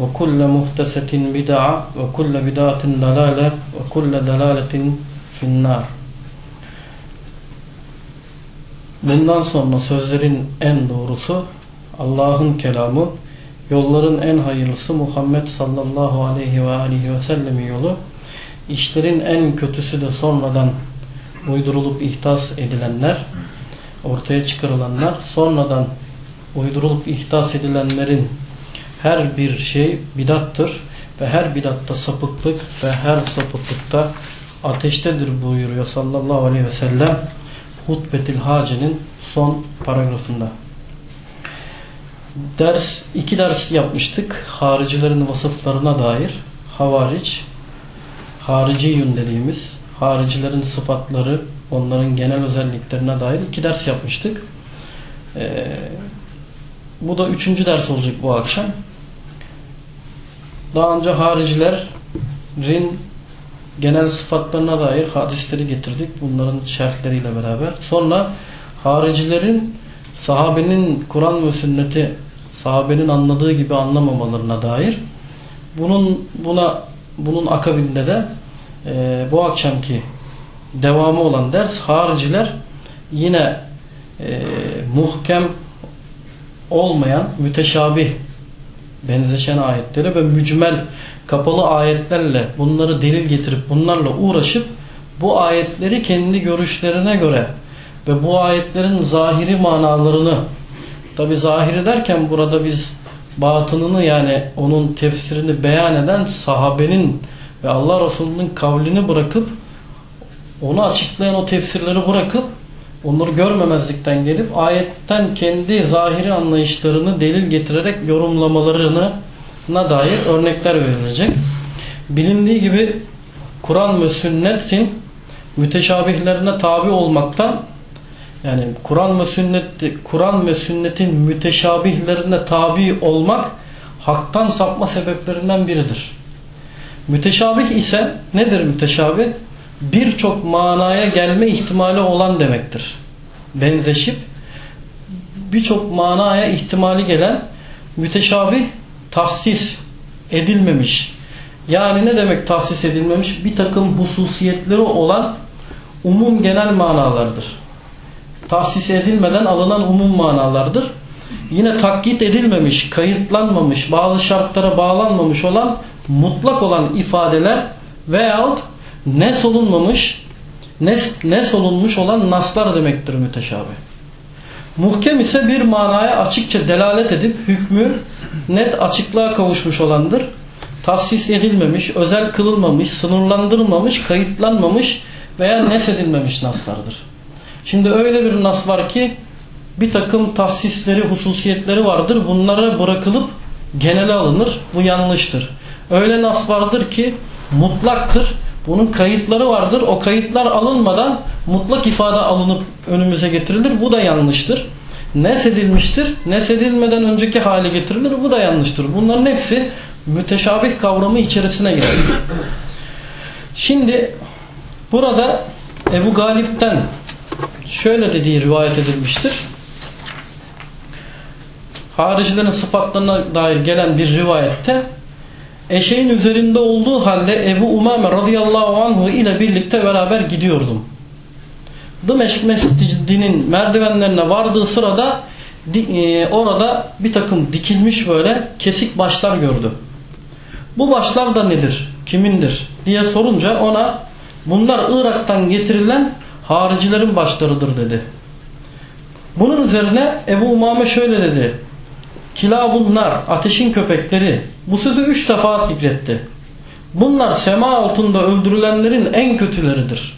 وكل محدثة بدعة وكل بدعة ضلالة وكل ضلالة في النار Bundan sonra sözlerin en doğrusu Allah'ın kelamı, yolların en hayırlısı Muhammed sallallahu aleyhi ve aleyhi ve sellemin yolu, işlerin en kötüsü de sonradan uydurulup ihdas edilenler, ortaya çıkarılanlar, sonradan uydurulup ihdas edilenlerin her bir şey bidattır ve her bidatta sapıklık ve her sapıklıkta ateştedir buyuruyor sallallahu aleyhi ve sellem Hutbetil Hace'nin son paragrafında. Ders, iki ders yapmıştık. Haricilerin vasıflarına dair. Havariç, hariciyun dediğimiz haricilerin sıfatları, onların genel özelliklerine dair iki ders yapmıştık. Ee, bu da üçüncü ders olacak bu akşam. Daha önce haricilerin genel sıfatlarına dair hadisleri getirdik. Bunların şerhleriyle beraber. Sonra haricilerin sahabenin Kur'an ve sünneti sahabenin anladığı gibi anlamamalarına dair bunun buna bunun akabinde de e, bu akşamki devamı olan ders hariciler yine e, muhkem olmayan müteşabih benzeşen ayetleri ve mücmel kapalı ayetlerle bunları delil getirip bunlarla uğraşıp bu ayetleri kendi görüşlerine göre ve bu ayetlerin zahiri manalarını tabi zahiri derken burada biz batınını yani onun tefsirini beyan eden sahabenin ve Allah Resulü'nün kavlini bırakıp onu açıklayan o tefsirleri bırakıp onları görmemezlikten gelip ayetten kendi zahiri anlayışlarını delil getirerek yorumlamalarına dair örnekler verilecek. Bilindiği gibi Kur'an ve sünnetin müteşabihlerine tabi olmaktan yani Kur'an ve sünnet Kur'an ve sünnetin müteşabihlerine tabi olmak haktan sapma sebeplerinden biridir. Müteşabih ise nedir müteşabih? Birçok manaya gelme ihtimali olan demektir. Benzeşip birçok manaya ihtimali gelen müteşabih tahsis edilmemiş. Yani ne demek tahsis edilmemiş? Bir takım hususiyetleri olan umum genel manalardır. Tahsis edilmeden alınan umum manalardır. Yine takkit edilmemiş, kayıtlanmamış, bazı şartlara bağlanmamış olan mutlak olan ifadeler veyahut ne solunmamış, ne, ne solunmuş olan naslar demektir müteşabih. Muhkem ise bir manaya açıkça delalet edip hükmü net açıklığa kavuşmuş olandır. Tahsis edilmemiş, özel kılınmamış, sınırlandırılmamış, kayıtlanmamış veya nesedilmemiş naslardır. Şimdi öyle bir nas var ki bir takım tahsisleri, hususiyetleri vardır. Bunlara bırakılıp genele alınır. Bu yanlıştır. Öyle nas vardır ki mutlaktır. Bunun kayıtları vardır. O kayıtlar alınmadan mutlak ifade alınıp önümüze getirilir. Bu da yanlıştır. Nesedilmiştir. Nesedilmeden önceki hale getirilir. Bu da yanlıştır. Bunların hepsi müteşabih kavramı içerisine girer. Şimdi burada Ebu Galip'ten şöyle dediği rivayet edilmiştir. Haricilerin sıfatlarına dair gelen bir rivayette eşeğin üzerinde olduğu halde Ebu Umame radıyallahu anhu ile birlikte beraber gidiyordum. Dımeşk Mescidi'nin merdivenlerine vardığı sırada e, orada bir takım dikilmiş böyle kesik başlar gördü. Bu başlar da nedir? Kimindir? diye sorunca ona bunlar Irak'tan getirilen haricilerin başlarıdır dedi. Bunun üzerine Ebu Umame şöyle dedi. Kila bunlar ateşin köpekleri. Bu sözü üç defa zikretti. Bunlar sema altında öldürülenlerin en kötüleridir.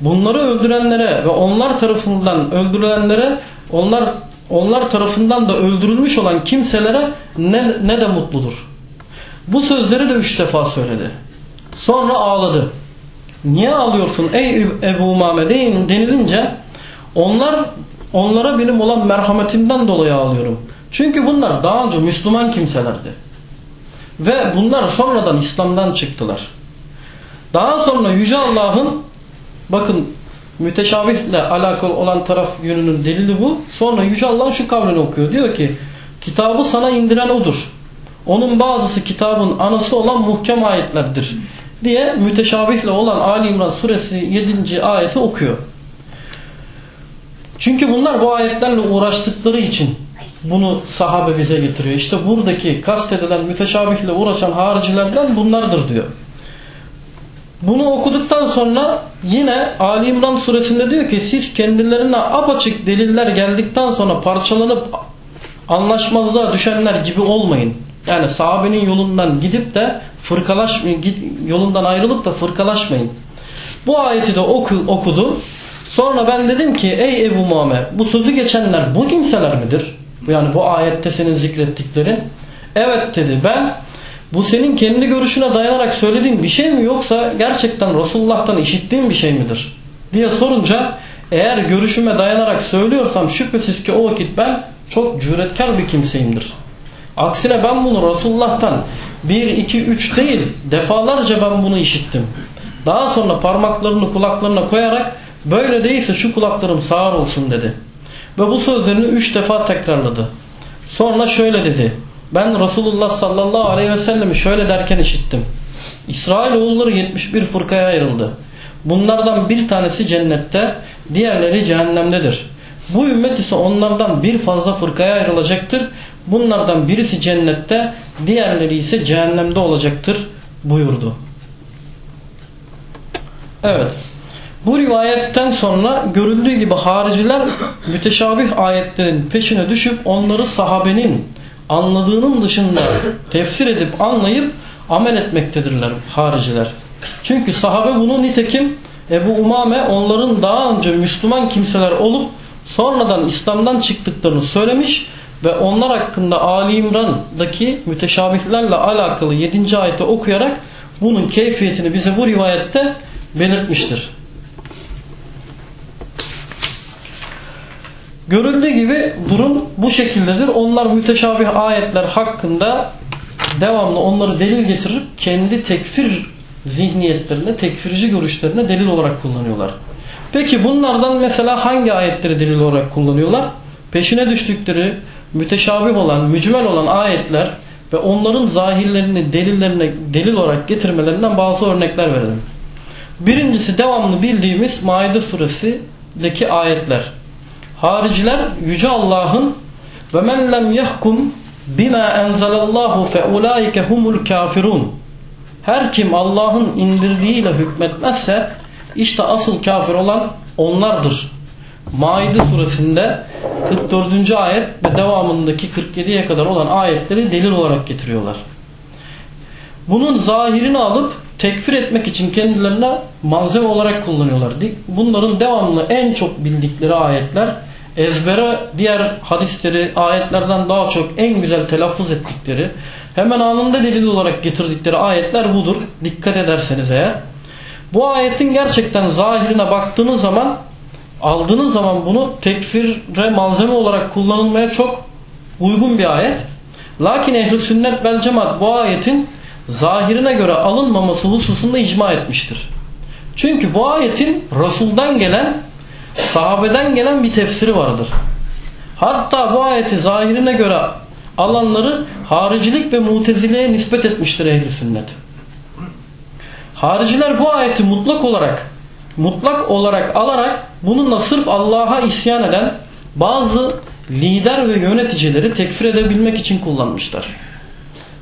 Bunları öldürenlere ve onlar tarafından öldürülenlere onlar onlar tarafından da öldürülmüş olan kimselere ne, ne de mutludur. Bu sözleri de üç defa söyledi. Sonra ağladı. Niye ağlıyorsun ey Ebu Umame denilince onlar onlara benim olan merhametimden dolayı ağlıyorum. Çünkü bunlar daha önce Müslüman kimselerdi. Ve bunlar sonradan İslam'dan çıktılar. Daha sonra Yüce Allah'ın bakın müteşabihle alakalı olan taraf yönünün delili bu. Sonra Yüce Allah şu kavlini okuyor. Diyor ki kitabı sana indiren odur. Onun bazısı kitabın anısı olan muhkem ayetlerdir. Diye müteşabihle olan Ali İmran suresi 7. ayeti okuyor. Çünkü bunlar bu ayetlerle uğraştıkları için bunu sahabe bize getiriyor. İşte buradaki kastedilen müteşabihle uğraşan haricilerden bunlardır diyor. Bunu okuduktan sonra yine Ali İmran suresinde diyor ki siz kendilerine apaçık deliller geldikten sonra parçalanıp anlaşmazlığa düşenler gibi olmayın. Yani sahabenin yolundan gidip de fırkalaşmayın, yolundan ayrılıp da fırkalaşmayın. Bu ayeti de oku, okudu. Sonra ben dedim ki ey Ebu Muhammed bu sözü geçenler bu kimseler midir? Yani bu ayette senin zikrettiklerin. Evet dedi ben bu senin kendi görüşüne dayanarak söylediğin bir şey mi yoksa gerçekten Resulullah'tan işittiğin bir şey midir? Diye sorunca eğer görüşüme dayanarak söylüyorsam şüphesiz ki o vakit ben çok cüretkar bir kimseyimdir. Aksine ben bunu Resulullah'tan bir, iki, üç değil defalarca ben bunu işittim. Daha sonra parmaklarını kulaklarına koyarak böyle değilse şu kulaklarım sağır olsun dedi. Ve bu sözlerini üç defa tekrarladı. Sonra şöyle dedi. Ben Resulullah sallallahu aleyhi ve sellemi şöyle derken işittim. İsrail oğulları 71 fırkaya ayrıldı. Bunlardan bir tanesi cennette, diğerleri cehennemdedir. Bu ümmet ise onlardan bir fazla fırkaya ayrılacaktır. Bunlardan birisi cennette, diğerleri ise cehennemde olacaktır buyurdu. Evet. Bu rivayetten sonra görüldüğü gibi hariciler müteşabih ayetlerin peşine düşüp onları sahabenin anladığının dışında tefsir edip anlayıp amel etmektedirler hariciler. Çünkü sahabe bunu nitekim Ebu Umame onların daha önce Müslüman kimseler olup sonradan İslam'dan çıktıklarını söylemiş ve onlar hakkında Ali İmran'daki müteşabihlerle alakalı 7. ayeti okuyarak bunun keyfiyetini bize bu rivayette belirtmiştir. Görüldüğü gibi durum bu şekildedir. Onlar müteşabih ayetler hakkında devamlı onları delil getirip kendi tekfir zihniyetlerine, tekfirici görüşlerine delil olarak kullanıyorlar. Peki bunlardan mesela hangi ayetleri delil olarak kullanıyorlar? Peşine düştükleri müteşabih olan, mücmel olan ayetler ve onların zahirlerini delillerine delil olarak getirmelerinden bazı örnekler verelim. Birincisi devamlı bildiğimiz Maide suresindeki ayetler. Hariciler Yüce Allah'ın ve men lem yahkum bima enzelallahu fe ulaike humul kafirun her kim Allah'ın indirdiğiyle hükmetmezse işte asıl kafir olan onlardır. Maide suresinde 44. ayet ve devamındaki 47'ye kadar olan ayetleri delil olarak getiriyorlar. Bunun zahirini alıp tekfir etmek için kendilerine malzeme olarak kullanıyorlar. Bunların devamlı en çok bildikleri ayetler ezbere diğer hadisleri ayetlerden daha çok en güzel telaffuz ettikleri hemen anında delil olarak getirdikleri ayetler budur. Dikkat ederseniz eğer. Bu ayetin gerçekten zahirine baktığınız zaman aldığınız zaman bunu tekfire malzeme olarak kullanılmaya çok uygun bir ayet. Lakin ehl sünnet vel cemaat bu ayetin zahirine göre alınmaması hususunda icma etmiştir. Çünkü bu ayetin Resul'dan gelen, sahabeden gelen bir tefsiri vardır. Hatta bu ayeti zahirine göre alanları haricilik ve mutezileye nispet etmiştir ehli sünnet. Hariciler bu ayeti mutlak olarak mutlak olarak alarak bununla sırf Allah'a isyan eden bazı lider ve yöneticileri tekfir edebilmek için kullanmışlar.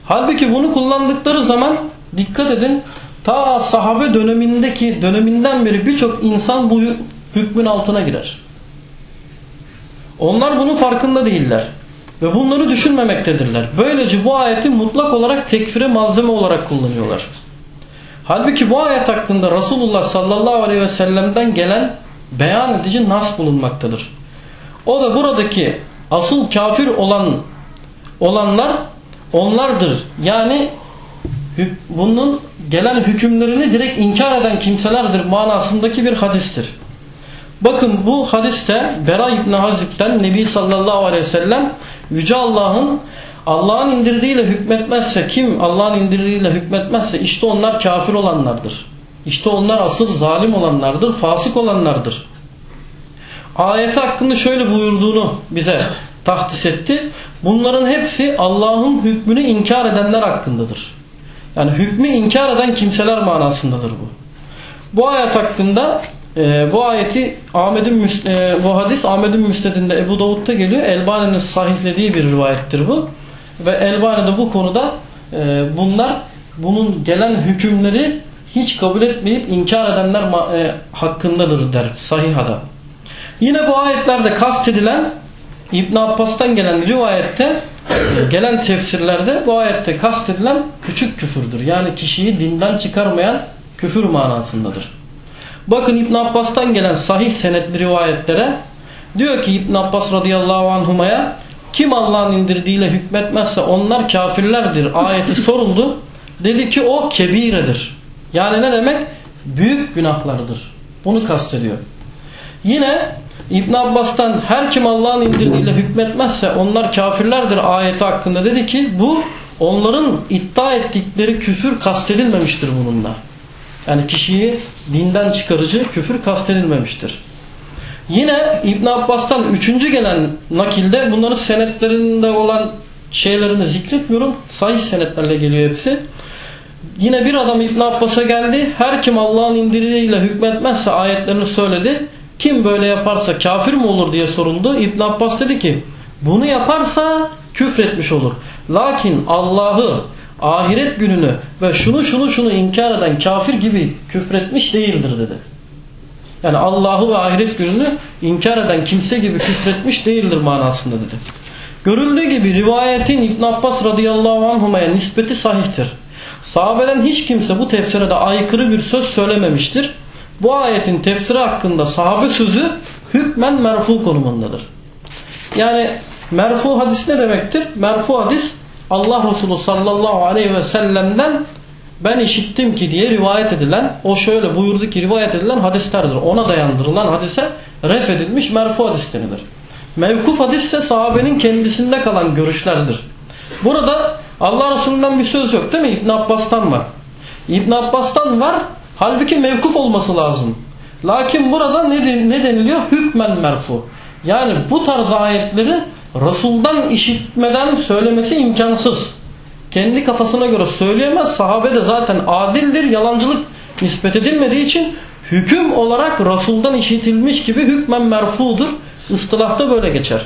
Halbuki bunu kullandıkları zaman dikkat edin ta sahabe dönemindeki döneminden beri birçok insan bu hükmün altına girer. Onlar bunun farkında değiller. Ve bunları düşünmemektedirler. Böylece bu ayeti mutlak olarak tekfire malzeme olarak kullanıyorlar. Halbuki bu ayet hakkında Resulullah sallallahu aleyhi ve sellem'den gelen beyan edici nas bulunmaktadır. O da buradaki asıl kafir olan olanlar onlardır. Yani bunun gelen hükümlerini direkt inkar eden kimselerdir manasındaki bir hadistir. Bakın bu hadiste Bera İbni Hazip'ten Nebi sallallahu aleyhi ve sellem Yüce Allah'ın Allah'ın indirdiğiyle hükmetmezse kim Allah'ın indirdiğiyle hükmetmezse işte onlar kafir olanlardır. İşte onlar asıl zalim olanlardır, fasık olanlardır. Ayeti hakkında şöyle buyurduğunu bize tahdis etti. Bunların hepsi Allah'ın hükmünü inkar edenler hakkındadır. Yani hükmü inkar eden kimseler manasındadır bu. Bu ayet hakkında e, bu ayeti Ahmet'in e, bu hadis Ahmet'in Müsned'inde Ebu Davud'da geliyor. Elbani'nin sahihlediği bir rivayettir bu. Ve Elbani'de bu konuda e, bunlar bunun gelen hükümleri hiç kabul etmeyip inkar edenler e, hakkındadır der sahihada. Yine bu ayetlerde kastedilen İbn Abbas'tan gelen rivayette gelen tefsirlerde bu ayette kastedilen küçük küfürdür. Yani kişiyi dinden çıkarmayan küfür manasındadır. Bakın İbn Abbas'tan gelen sahih senetli rivayetlere diyor ki İbn Abbas radıyallahu anhumaya kim Allah'ın indirdiğiyle hükmetmezse onlar kafirlerdir. Ayeti soruldu. Dedi ki o kebiredir. Yani ne demek? Büyük günahlardır. Bunu kastediyor. Yine İbn Abbas'tan her kim Allah'ın indirdiğiyle hükmetmezse onlar kafirlerdir ayeti hakkında dedi ki bu onların iddia ettikleri küfür kastedilmemiştir bununla. Yani kişiyi dinden çıkarıcı küfür kastedilmemiştir. Yine İbn Abbas'tan üçüncü gelen nakilde bunların senetlerinde olan şeylerini zikretmiyorum. Sahih senetlerle geliyor hepsi. Yine bir adam İbn Abbas'a geldi. Her kim Allah'ın indirdiğiyle hükmetmezse ayetlerini söyledi. Kim böyle yaparsa kafir mi olur diye soruldu. İbn Abbas dedi ki bunu yaparsa küfretmiş olur. Lakin Allah'ı, ahiret gününü ve şunu şunu şunu inkar eden kafir gibi küfretmiş değildir dedi. Yani Allah'ı ve ahiret gününü inkar eden kimse gibi küfretmiş değildir manasında dedi. Görüldüğü gibi rivayetin İbn Abbas radıyallahu anhuma'ya nispeti sahihtir. Sahabeden hiç kimse bu tefsire de aykırı bir söz söylememiştir. Bu ayetin tefsiri hakkında sahabe sözü hükmen merfu konumundadır. Yani merfu hadis ne demektir? Merfu hadis Allah Resulü sallallahu aleyhi ve sellem'den ben işittim ki diye rivayet edilen o şöyle buyurdu ki rivayet edilen hadislerdir. Ona dayandırılan hadise ref edilmiş merfu hadis denilir. Mevkuf hadis ise sahabenin kendisinde kalan görüşlerdir. Burada Allah Resulü'nden bir söz yok değil mi? İbn Abbas'tan var. İbn Abbas'tan var halbuki mevkuf olması lazım. Lakin burada ne, ne deniliyor? Hükmen merfu. Yani bu tarz ayetleri Resul'dan işitmeden söylemesi imkansız kendi kafasına göre söyleyemez. Sahabe de zaten adildir. Yalancılık nispet edilmediği için hüküm olarak Resul'dan işitilmiş gibi hükmen merfudur. Istılahta böyle geçer.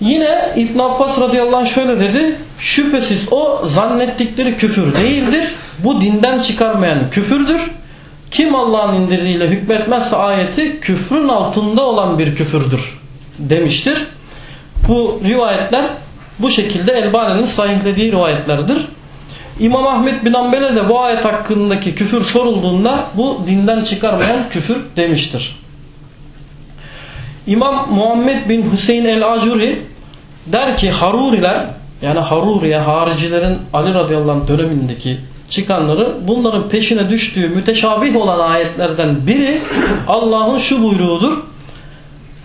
Yine İbn Abbas radıyallahu anh şöyle dedi. Şüphesiz o zannettikleri küfür değildir. Bu dinden çıkarmayan küfürdür. Kim Allah'ın indirdiğiyle hükmetmezse ayeti küfrün altında olan bir küfürdür demiştir. Bu rivayetler bu şekilde Elbani'nin sahihlediği rivayetlerdir. İmam Ahmet bin Ambel'e de bu ayet hakkındaki küfür sorulduğunda bu dinden çıkarmayan küfür demiştir. İmam Muhammed bin Hüseyin el-Acuri der ki Haruriler yani Haruriye haricilerin Ali radıyallahu anh dönemindeki çıkanları bunların peşine düştüğü müteşabih olan ayetlerden biri Allah'ın şu buyruğudur.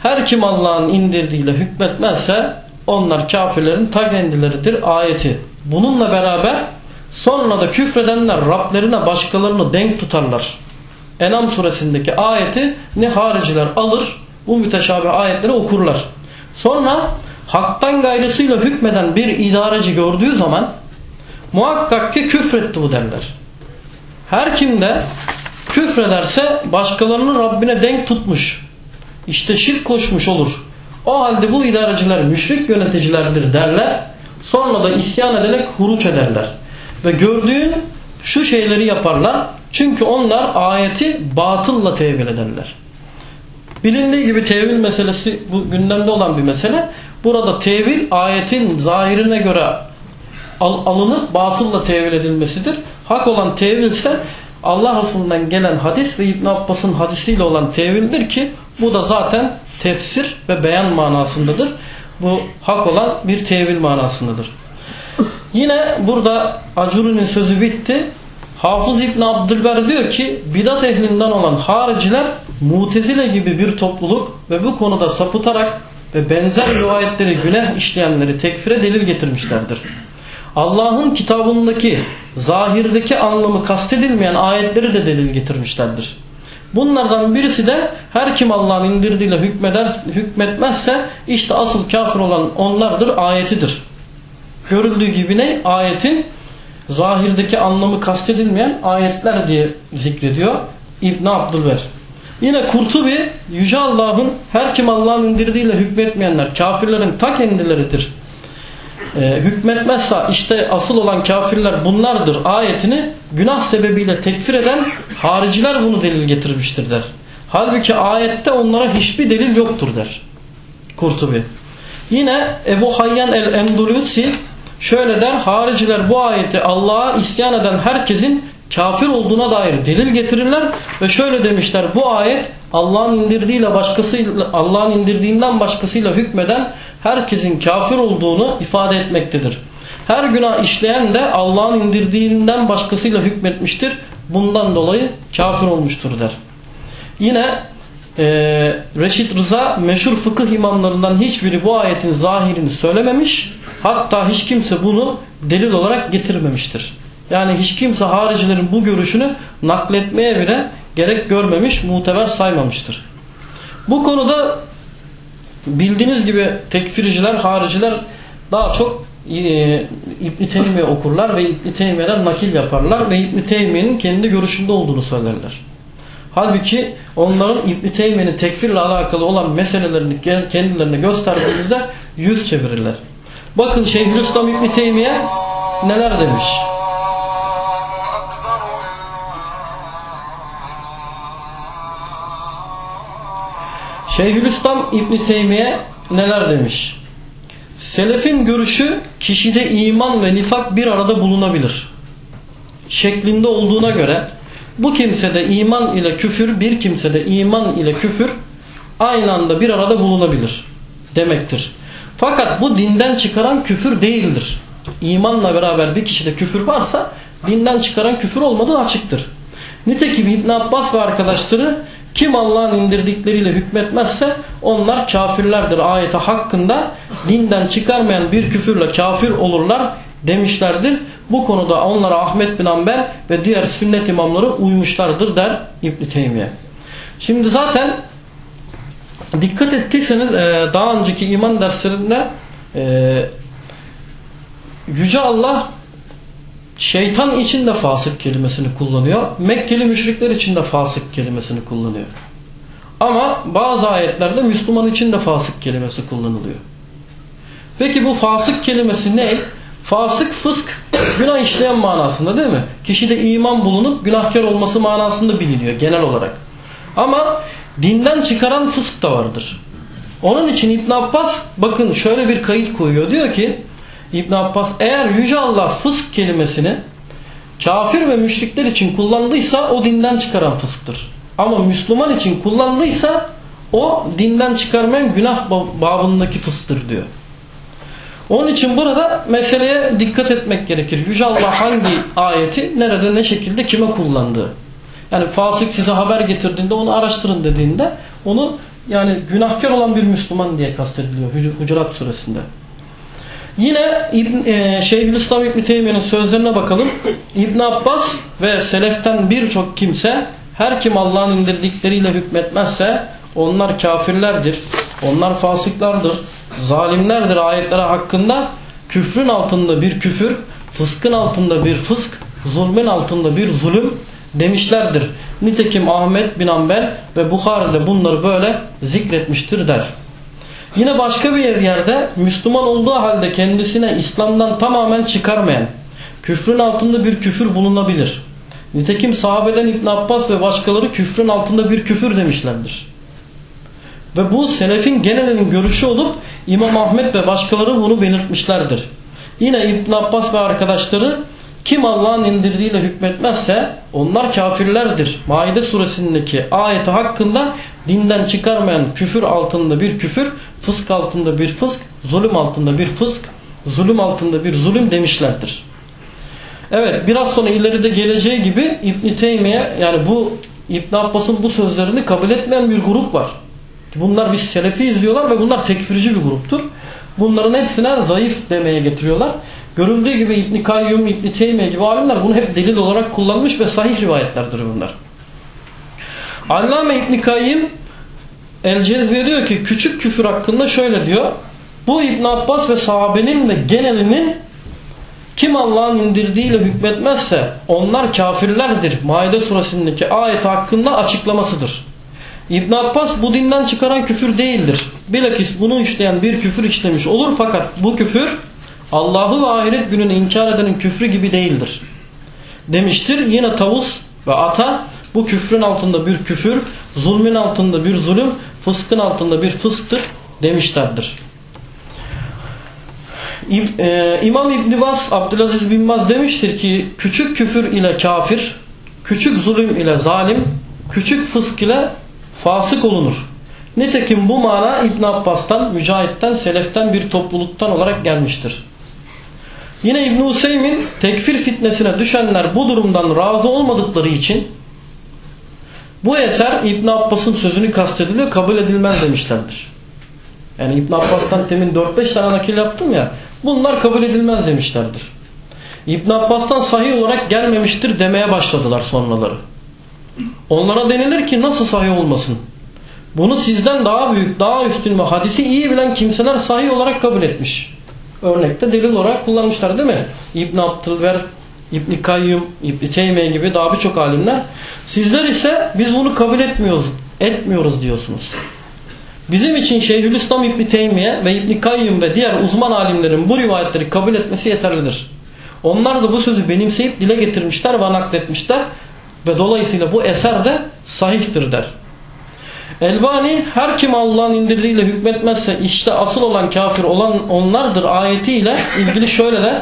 Her kim Allah'ın indirdiğiyle hükmetmezse onlar kafirlerin ta kendileridir ayeti Bununla beraber sonra da küfredenler Rablerine başkalarını denk tutarlar. Enam suresindeki ayeti ne hariciler alır bu müteşabih ayetleri okurlar. Sonra haktan gayrısıyla hükmeden bir idareci gördüğü zaman muhakkak ki küfretti bu derler. Her kim de küfrederse başkalarını Rabbine denk tutmuş. İşte şirk koşmuş olur. O halde bu idareciler müşrik yöneticilerdir derler. Sonra da isyan ederek huruç ederler. Ve gördüğün şu şeyleri yaparlar. Çünkü onlar ayeti batılla tevil ederler. Bilindiği gibi tevil meselesi bu gündemde olan bir mesele. Burada tevil ayetin zahirine göre al, alınıp batılla tevil edilmesidir. Hak olan tevil ise Allah Resulü'nden gelen hadis ve İbn Abbas'ın hadisiyle olan tevildir ki bu da zaten tefsir ve beyan manasındadır. Bu hak olan bir tevil manasındadır. Yine burada Acuri'nin sözü bitti. Hafız İbn Abdülber diyor ki bidat ehlinden olan hariciler mutezile gibi bir topluluk ve bu konuda sapıtarak ve benzer rivayetleri günah işleyenleri tekfire delil getirmişlerdir. Allah'ın kitabındaki zahirdeki anlamı kastedilmeyen ayetleri de delil getirmişlerdir. Bunlardan birisi de her kim Allah'ın indirdiğiyle hükmeder, hükmetmezse işte asıl kafir olan onlardır ayetidir. Görüldüğü gibi ne? Ayetin zahirdeki anlamı kastedilmeyen ayetler diye zikrediyor İbn Abdülber. Yine Kurtubi Yüce Allah'ın her kim Allah'ın indirdiğiyle hükmetmeyenler kafirlerin ta kendileridir. Ee, hükmetmezse işte asıl olan kafirler bunlardır ayetini günah sebebiyle tekfir eden hariciler bunu delil getirmiştir der. Halbuki ayette onlara hiçbir delil yoktur der. Kurtubi. Yine Ebu Hayyan el-Endulusi şöyle der hariciler bu ayeti Allah'a isyan eden herkesin kafir olduğuna dair delil getirirler ve şöyle demişler bu ayet Allah'ın indirdiğiyle başkasıyla Allah'ın indirdiğinden başkasıyla hükmeden herkesin kafir olduğunu ifade etmektedir. Her günah işleyen de Allah'ın indirdiğinden başkasıyla hükmetmiştir. Bundan dolayı kafir olmuştur der. Yine e, Reşit Rıza meşhur fıkıh imamlarından hiçbiri bu ayetin zahirini söylememiş. Hatta hiç kimse bunu delil olarak getirmemiştir. Yani hiç kimse haricilerin bu görüşünü nakletmeye bile gerek görmemiş, muteber saymamıştır. Bu konuda bildiğiniz gibi tekfirciler, hariciler daha çok e, İbn-i Teymiye okurlar ve İbn-i Teymiye'den nakil yaparlar ve İbn-i Teymiye'nin kendi görüşünde olduğunu söylerler. Halbuki onların İbn-i Teymiye'nin tekfirle alakalı olan meselelerini kendilerine gösterdiğimizde yüz çevirirler. Bakın Şeyhülislam İbn-i Teymiye neler demiş? Şeyhülislam İbn Teymiye neler demiş? Selefin görüşü kişide iman ve nifak bir arada bulunabilir. Şeklinde olduğuna göre bu kimsede iman ile küfür bir kimsede iman ile küfür aynı anda bir arada bulunabilir demektir. Fakat bu dinden çıkaran küfür değildir. İmanla beraber bir kişide küfür varsa dinden çıkaran küfür olmadığı açıktır. Nitekim İbn Abbas ve arkadaşları kim Allah'ın indirdikleriyle hükmetmezse onlar kafirlerdir ayeti hakkında dinden çıkarmayan bir küfürle kafir olurlar demişlerdir. Bu konuda onlara Ahmet bin Amber ve diğer sünnet imamları uymuşlardır der İbn Teymiye. Şimdi zaten dikkat ettiyseniz e, daha önceki iman derslerinde e, Yüce Allah şeytan için de fasık kelimesini kullanıyor. Mekkeli müşrikler için de fasık kelimesini kullanıyor. Ama bazı ayetlerde Müslüman için de fasık kelimesi kullanılıyor. Peki bu fasık kelimesi ne? Fasık fısk günah işleyen manasında değil mi? Kişide iman bulunup günahkar olması manasında biliniyor genel olarak. Ama dinden çıkaran fısk da vardır. Onun için İbn Abbas bakın şöyle bir kayıt koyuyor. Diyor ki İbn Abbas eğer Yüce Allah fısk kelimesini kafir ve müşrikler için kullandıysa o dinden çıkaran fısktır. Ama Müslüman için kullandıysa o dinden çıkarmayan günah babındaki fısktır diyor. Onun için burada meseleye dikkat etmek gerekir. Yüce Allah hangi ayeti nerede ne şekilde kime kullandığı. Yani fasık size haber getirdiğinde onu araştırın dediğinde onu yani günahkar olan bir Müslüman diye kastediliyor Hucurat suresinde. Yine İbn, e, Şeyhülislam İbn Teymiye'nin sözlerine bakalım. İbn Abbas ve seleften birçok kimse her kim Allah'ın indirdikleriyle hükmetmezse onlar kafirlerdir. Onlar fasıklardır. Zalimlerdir ayetlere hakkında küfrün altında bir küfür, fıskın altında bir fısk, zulmün altında bir zulüm demişlerdir. Nitekim Ahmet bin Ambel ve Bukhari'de bunları böyle zikretmiştir der. Yine başka bir yerde Müslüman olduğu halde kendisine İslam'dan tamamen çıkarmayan küfrün altında bir küfür bulunabilir. Nitekim sahabeden İbn Abbas ve başkaları küfrün altında bir küfür demişlerdir. Ve bu selefin genelinin görüşü olup İmam Ahmet ve başkaları bunu belirtmişlerdir. Yine İbn Abbas ve arkadaşları kim Allah'ın indirdiğiyle hükmetmezse onlar kafirlerdir. Maide suresindeki ayeti hakkında dinden çıkarmayan küfür altında bir küfür, fısk altında bir fısk, zulüm altında bir fısk, zulüm altında bir zulüm demişlerdir. Evet biraz sonra ileride geleceği gibi İbn Teymiye yani bu İbn Abbas'ın bu sözlerini kabul etmeyen bir grup var. Bunlar biz selefi izliyorlar ve bunlar tekfirci bir gruptur. Bunların hepsine zayıf demeye getiriyorlar. Görüldüğü gibi İbn Kayyum, İbn Teymiye gibi alimler bunu hep delil olarak kullanmış ve sahih rivayetlerdir bunlar. Allame İbn Kayyim El Cezve diyor ki küçük küfür hakkında şöyle diyor. Bu İbn Abbas ve sahabenin ve genelinin kim Allah'ın indirdiğiyle hükmetmezse onlar kafirlerdir. Maide suresindeki ayet hakkında açıklamasıdır. İbn Abbas bu dinden çıkaran küfür değildir. Bilakis bunu işleyen bir küfür işlemiş olur fakat bu küfür Allah'ı ve ahiret gününü inkar edenin küfrü gibi değildir. Demiştir. Yine Tavus ve Ata bu küfrün altında bir küfür, zulmün altında bir zulüm, fıskın altında bir fısktır demişlerdir. E, İmam İbn Baz, Abdülaziz bin Baz demiştir ki küçük küfür ile kafir, küçük zulüm ile zalim, küçük fısk ile fasık olunur. Nitekim bu mana İbn Abbas'tan, Mücahit'ten, Selef'ten bir topluluktan olarak gelmiştir. Yine İbn Hüseyin tekfir fitnesine düşenler bu durumdan razı olmadıkları için bu eser İbn Abbas'ın sözünü kastediliyor, kabul edilmez demişlerdir. Yani İbn Abbas'tan temin 4-5 tane nakil yaptım ya, bunlar kabul edilmez demişlerdir. İbn Abbas'tan sahih olarak gelmemiştir demeye başladılar sonraları. Onlara denilir ki nasıl sahih olmasın? Bunu sizden daha büyük, daha üstün ve hadisi iyi bilen kimseler sahih olarak kabul etmiş. Örnekte delil olarak kullanmışlar değil mi? İbn Abdülver, İbn Kayyum, İbn Teymiye gibi daha birçok alimler. Sizler ise biz bunu kabul etmiyoruz, etmiyoruz diyorsunuz. Bizim için Şeyhülislam İbn Teymiye ve İbn Kayyum ve diğer uzman alimlerin bu rivayetleri kabul etmesi yeterlidir. Onlar da bu sözü benimseyip dile getirmişler ve nakletmişler ve dolayısıyla bu eser de sahihtir der. Elbani her kim Allah'ın indirdiğiyle hükmetmezse işte asıl olan kafir olan onlardır ayetiyle ilgili şöyle de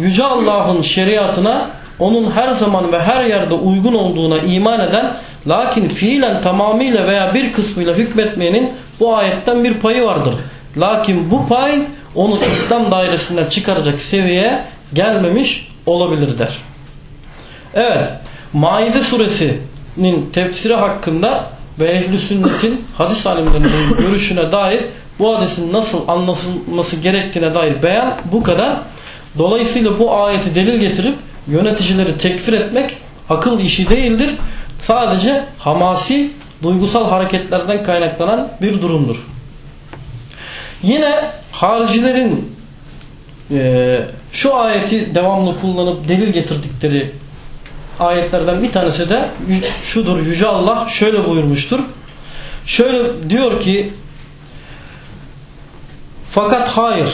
Yüce Allah'ın şeriatına onun her zaman ve her yerde uygun olduğuna iman eden lakin fiilen tamamıyla veya bir kısmıyla hükmetmeyenin bu ayetten bir payı vardır. Lakin bu pay onu İslam dairesinden çıkaracak seviyeye gelmemiş olabilir der. Evet. Maide suresinin tefsiri hakkında ve ehli sünnetin hadis alimlerinin görüşüne dair bu hadisin nasıl anlatılması gerektiğine dair beyan bu kadar. Dolayısıyla bu ayeti delil getirip yöneticileri tekfir etmek akıl işi değildir. Sadece hamasi, duygusal hareketlerden kaynaklanan bir durumdur. Yine haricilerin e, şu ayeti devamlı kullanıp delil getirdikleri ayetlerden bir tanesi de şudur. Yüce Allah şöyle buyurmuştur. Şöyle diyor ki fakat hayır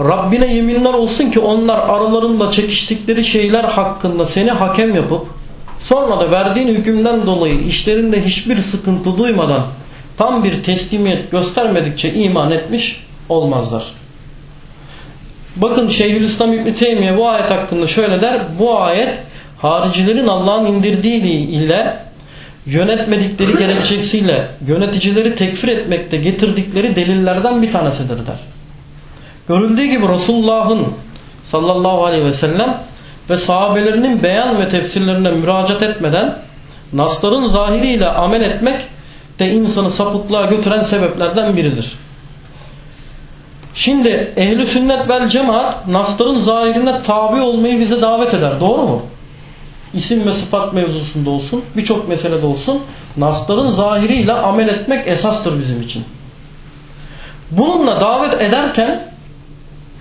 Rabbine yeminler olsun ki onlar aralarında çekiştikleri şeyler hakkında seni hakem yapıp sonra da verdiğin hükümden dolayı işlerinde hiçbir sıkıntı duymadan tam bir teslimiyet göstermedikçe iman etmiş olmazlar. Bakın Şeyhülislam İbni Teymiye bu ayet hakkında şöyle der. Bu ayet haricilerin Allah'ın indirdiği ile yönetmedikleri gerekçesiyle yöneticileri tekfir etmekte getirdikleri delillerden bir tanesidir der. Görüldüğü gibi Resulullah'ın sallallahu aleyhi ve sellem ve sahabelerinin beyan ve tefsirlerine müracaat etmeden nasların zahiriyle amel etmek de insanı sapıklığa götüren sebeplerden biridir. Şimdi ehli sünnet vel cemaat nasların zahirine tabi olmayı bize davet eder. Doğru mu? İsim ve sıfat mevzusunda olsun, birçok meselede olsun nasların zahiriyle amel etmek esastır bizim için. Bununla davet ederken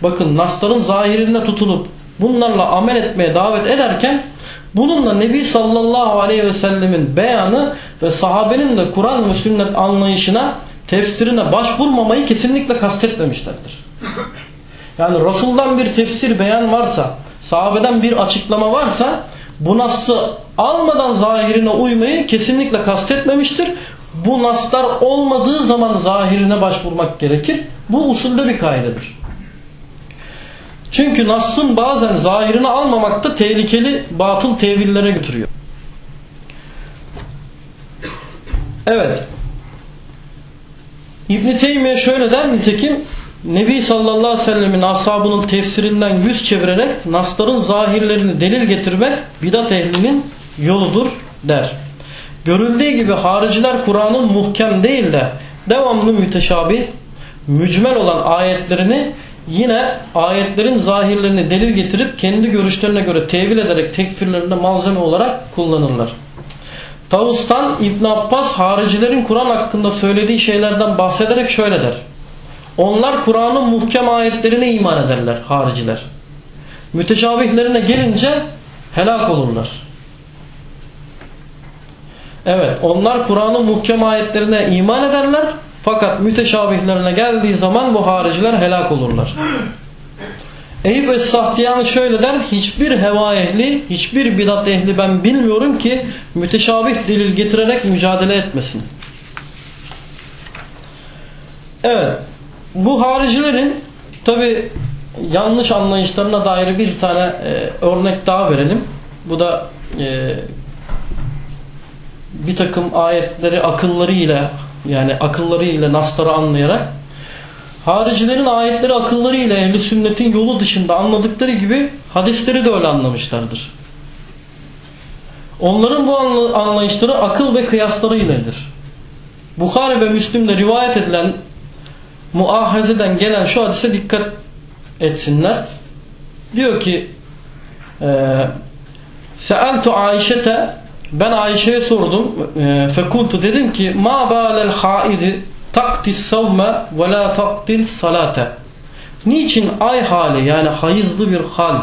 bakın nasların zahirine tutulup bunlarla amel etmeye davet ederken bununla Nebi sallallahu aleyhi ve sellemin beyanı ve sahabenin de Kur'an ve sünnet anlayışına tefsirine başvurmamayı kesinlikle kastetmemişlerdir. Yani Resul'dan bir tefsir beyan varsa, sahabeden bir açıklama varsa bu nas'ı almadan zahirine uymayı kesinlikle kastetmemiştir. Bu naslar olmadığı zaman zahirine başvurmak gerekir. Bu usulde bir kaidedir. Çünkü nas'ın bazen zahirini almamak da tehlikeli batıl tevillere götürüyor. Evet. İbn Teymiye şöyle der nitekim Nebi sallallahu aleyhi ve sellemin ashabının tefsirinden yüz çevirerek nasların zahirlerini delil getirmek bidat ehlinin yoludur der. Görüldüğü gibi hariciler Kur'an'ın muhkem değil de devamlı müteşabih, mücmel olan ayetlerini yine ayetlerin zahirlerini delil getirip kendi görüşlerine göre tevil ederek tekfirlerinde malzeme olarak kullanırlar. Tavustan İbn Abbas haricilerin Kur'an hakkında söylediği şeylerden bahsederek şöyle der. Onlar Kur'an'ın muhkem ayetlerine iman ederler hariciler. Müteşabihlerine gelince helak olurlar. Evet onlar Kur'an'ın muhkem ayetlerine iman ederler fakat müteşabihlerine geldiği zaman bu hariciler helak olurlar. Eyüp Es-Sahtiyan şöyle der. Hiçbir heva ehli, hiçbir bidat ehli ben bilmiyorum ki müteşabih delil getirerek mücadele etmesin. Evet. Bu haricilerin tabi yanlış anlayışlarına dair bir tane e, örnek daha verelim. Bu da e, bir takım ayetleri akıllarıyla yani akıllarıyla nasları anlayarak haricilerin ayetleri akıllarıyla ehli sünnetin yolu dışında anladıkları gibi hadisleri de öyle anlamışlardır. Onların bu anlayışları akıl ve kıyaslarıyladır. Bukhari ve Müslim'de rivayet edilen muahazeden gelen şu hadise dikkat etsinler. Diyor ki Sealtu Ayşete ben Ayşe'ye sordum. E, fekultu dedim ki ma balel haidi taktis savme ve la taktil salate. Niçin ay hali yani hayızlı bir hal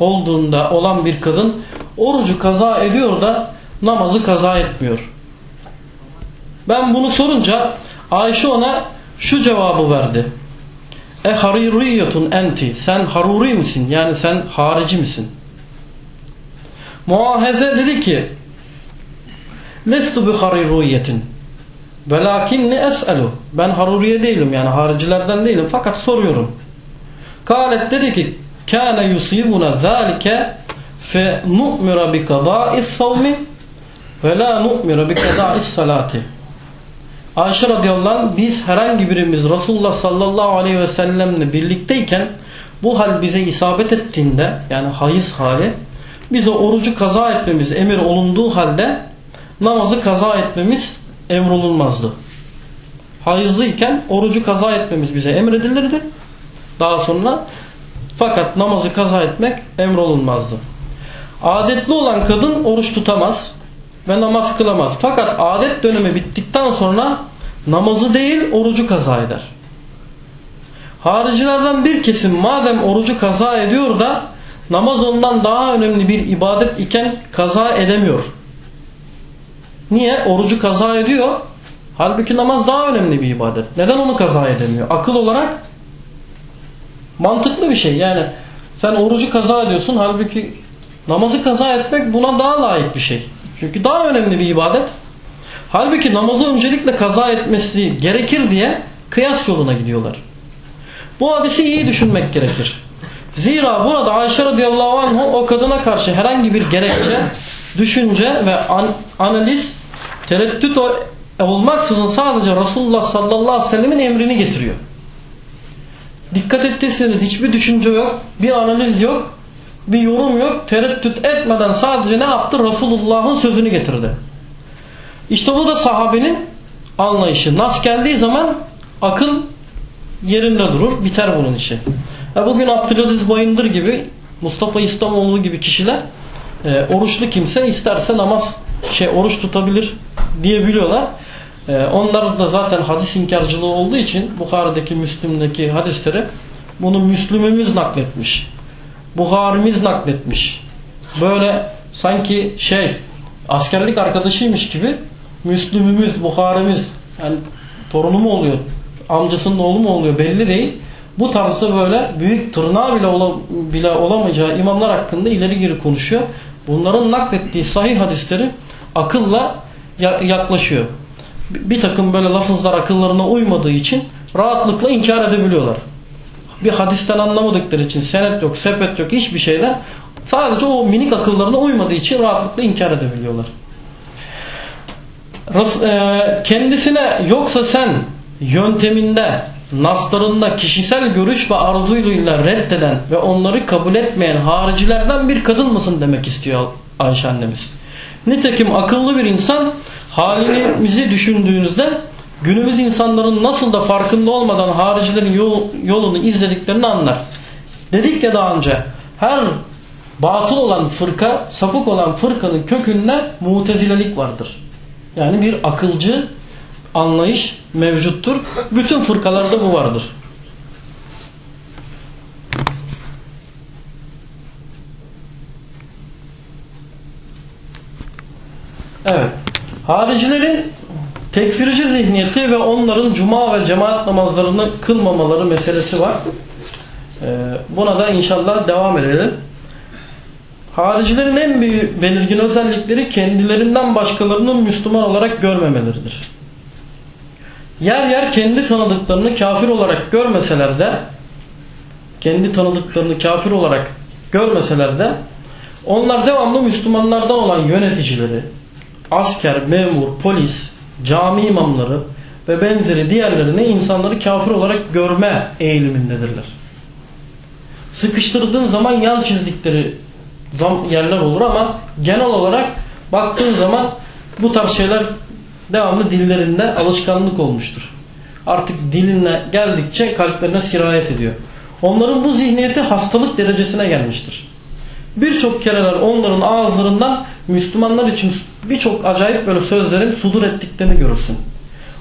olduğunda olan bir kadın orucu kaza ediyor da namazı kaza etmiyor. Ben bunu sorunca Ayşe ona şu cevabı verdi. E haririyetun enti. Sen haruri misin? Yani sen harici misin? Muahaze dedi ki Lestu bi haruriyetin. Velakinni es'elu. Ben haruriye değilim yani haricilerden değilim fakat soruyorum. Kalet dedi ki kâne yusibuna zâlike fe nu'mira bi kadâ'is savmi ve la nu'mira bi kadâ'is salati. Ayşe radıyallahu anh biz herhangi birimiz Resulullah sallallahu aleyhi ve sellemle birlikteyken bu hal bize isabet ettiğinde yani hayız hali bize orucu kaza etmemiz emir olunduğu halde namazı kaza etmemiz emrolunmazdı. Hayızlıyken orucu kaza etmemiz bize emredilirdi. Daha sonra fakat namazı kaza etmek emrolunmazdı. Adetli olan kadın oruç tutamaz ve namaz kılamaz. Fakat adet dönemi bittikten sonra namazı değil orucu kaza eder. Haricilerden bir kesim madem orucu kaza ediyor da namaz ondan daha önemli bir ibadet iken kaza edemiyor. Niye? Orucu kaza ediyor. Halbuki namaz daha önemli bir ibadet. Neden onu kaza edemiyor? Akıl olarak mantıklı bir şey. Yani sen orucu kaza ediyorsun. Halbuki namazı kaza etmek buna daha layık bir şey. Çünkü daha önemli bir ibadet. Halbuki namazı öncelikle kaza etmesi gerekir diye kıyas yoluna gidiyorlar. Bu hadisi iyi düşünmek gerekir. Zira burada Ayşe radıyallahu anh o kadına karşı herhangi bir gerekçe, düşünce ve an analiz tereddüt olmaksızın sadece Resulullah sallallahu aleyhi ve sellemin emrini getiriyor. Dikkat ettiyseniz hiçbir düşünce yok, bir analiz yok, bir yorum yok. Tereddüt etmeden sadece ne yaptı? Resulullah'ın sözünü getirdi. İşte bu da sahabenin anlayışı. Nas geldiği zaman akıl yerinde durur. Biter bunun işi. Ya bugün Abdülaziz Bayındır gibi Mustafa İslamoğlu gibi kişiler e, oruçlu kimse isterse namaz şey oruç tutabilir diyebiliyorlar. E, onlar da zaten hadis inkarcılığı olduğu için Bukhari'deki Müslim'deki hadisleri bunu Müslümümüz nakletmiş. Buharimiz nakletmiş. Böyle sanki şey askerlik arkadaşıymış gibi Müslümümüz, Buharimiz yani torunu mu oluyor, amcasının oğlu mu oluyor belli değil. Bu tarzda böyle büyük tırnağı bile, ola, bile olamayacağı imamlar hakkında ileri geri konuşuyor. Bunların naklettiği sahih hadisleri akılla yaklaşıyor. Bir takım böyle lafızlar akıllarına uymadığı için rahatlıkla inkar edebiliyorlar. Bir hadisten anlamadıkları için senet yok, sepet yok, hiçbir şeyden sadece o minik akıllarına uymadığı için rahatlıkla inkar edebiliyorlar. E, kendisine yoksa sen yönteminde, naslarında kişisel görüş ve arzuyla reddeden ve onları kabul etmeyen haricilerden bir kadın mısın demek istiyor Ayşe annemiz. Nitekim akıllı bir insan halimizi düşündüğünüzde günümüz insanların nasıl da farkında olmadan haricilerin yolunu izlediklerini anlar. Dedik ya daha önce her batıl olan fırka, sapık olan fırkanın kökünde mutezilelik vardır. Yani bir akılcı anlayış mevcuttur. Bütün fırkalarda bu vardır. Evet. Haricilerin tekfirci zihniyeti ve onların cuma ve cemaat namazlarını kılmamaları meselesi var. Ee, buna da inşallah devam edelim. Haricilerin en büyük belirgin özellikleri kendilerinden başkalarının Müslüman olarak görmemeleridir. Yer yer kendi tanıdıklarını kafir olarak görmeseler de kendi tanıdıklarını kafir olarak görmeseler de onlar devamlı Müslümanlardan olan yöneticileri, asker, memur, polis, cami imamları ve benzeri diğerlerini insanları kafir olarak görme eğilimindedirler. Sıkıştırdığın zaman yan çizdikleri yerler olur ama genel olarak baktığın zaman bu tarz şeyler devamlı dillerinde alışkanlık olmuştur. Artık diline geldikçe kalplerine sirayet ediyor. Onların bu zihniyeti hastalık derecesine gelmiştir. Birçok kereler onların ağızlarından Müslümanlar için birçok acayip böyle sözlerin sudur ettiklerini görürsün.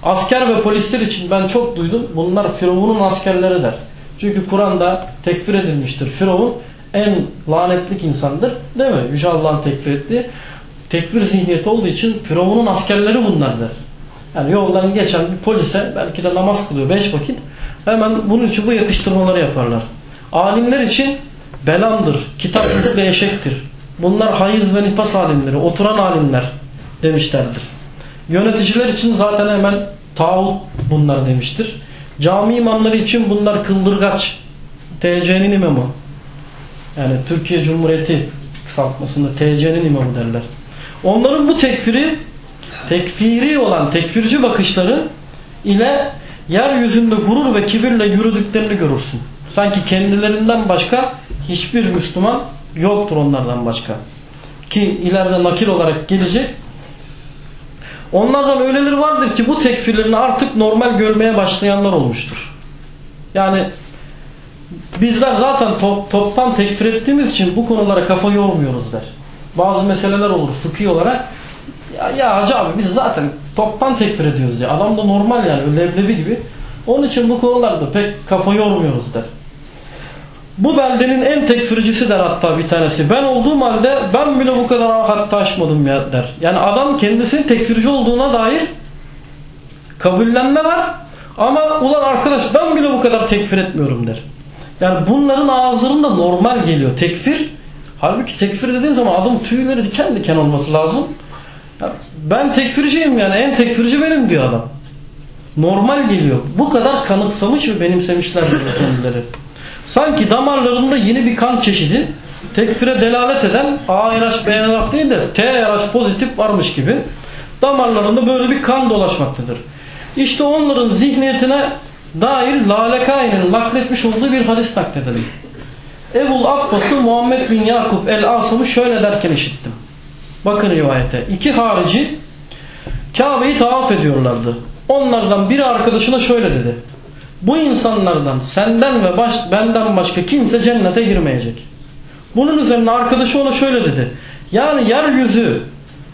Asker ve polisler için ben çok duydum. Bunlar Firavun'un askerleri der. Çünkü Kur'an'da tekfir edilmiştir. Firavun en lanetlik insandır. Değil mi? Yüce Allah'ın tekfir ettiği. Tekfir zihniyeti olduğu için Firavun'un askerleri bunlar der. Yani yoldan geçen bir polise belki de namaz kılıyor beş vakit. Hemen bunun için bu yakıştırmaları yaparlar. Alimler için belamdır, kitap ve eşektir. Bunlar hayız ve nifas alimleri, oturan alimler demişlerdir. Yöneticiler için zaten hemen tağut bunlar demiştir. Cami imamları için bunlar kıldırgaç, TC'nin imamı. Yani Türkiye Cumhuriyeti kısaltmasında TC'nin imamı derler. Onların bu tekfiri tekfiri olan tekfirci bakışları ile yeryüzünde gurur ve kibirle yürüdüklerini görürsün. Sanki kendilerinden başka hiçbir Müslüman yoktur onlardan başka. Ki ileride nakil olarak gelecek. Onlardan öyleleri vardır ki bu tekfirlerini artık normal görmeye başlayanlar olmuştur. Yani bizler zaten top, toptan tekfir ettiğimiz için bu konulara kafa yormuyoruz der. Bazı meseleler olur fıkhi olarak. Ya, ya hacı abi biz zaten toptan tekfir ediyoruz diye. Adam da normal yani leblebi gibi. Onun için bu konularda pek kafa yormuyoruz der. Bu beldenin en tekfircisi der hatta bir tanesi. Ben olduğum halde ben bile bu kadar rahat taşmadım ya der. Yani adam kendisinin tekfirci olduğuna dair kabullenme var. Ama ulan arkadaş ben bile bu kadar tekfir etmiyorum der. Yani bunların ağızlarında normal geliyor tekfir. Halbuki tekfir dediğin zaman adam tüyleri diken diken olması lazım. Ben tekfirciyim yani en tekfirci benim diyor adam. Normal geliyor. Bu kadar kanıksamış ve benimsemişler kendileri. Sanki damarlarında yeni bir kan çeşidi tekfire delalet eden A RH B RH değil de T RH pozitif varmış gibi damarlarında böyle bir kan dolaşmaktadır. İşte onların zihniyetine dair Lalekai'nin nakletmiş olduğu bir hadis nakledelim. Ebul Affas'ı Muhammed bin Yakup el-Asım'ı şöyle derken işittim. Bakın rivayete. İki harici Kabe'yi tavaf ediyorlardı. Onlardan biri arkadaşına şöyle dedi. Bu insanlardan senden ve baş, benden başka kimse cennete girmeyecek. Bunun üzerine arkadaşı ona şöyle dedi. Yani yeryüzü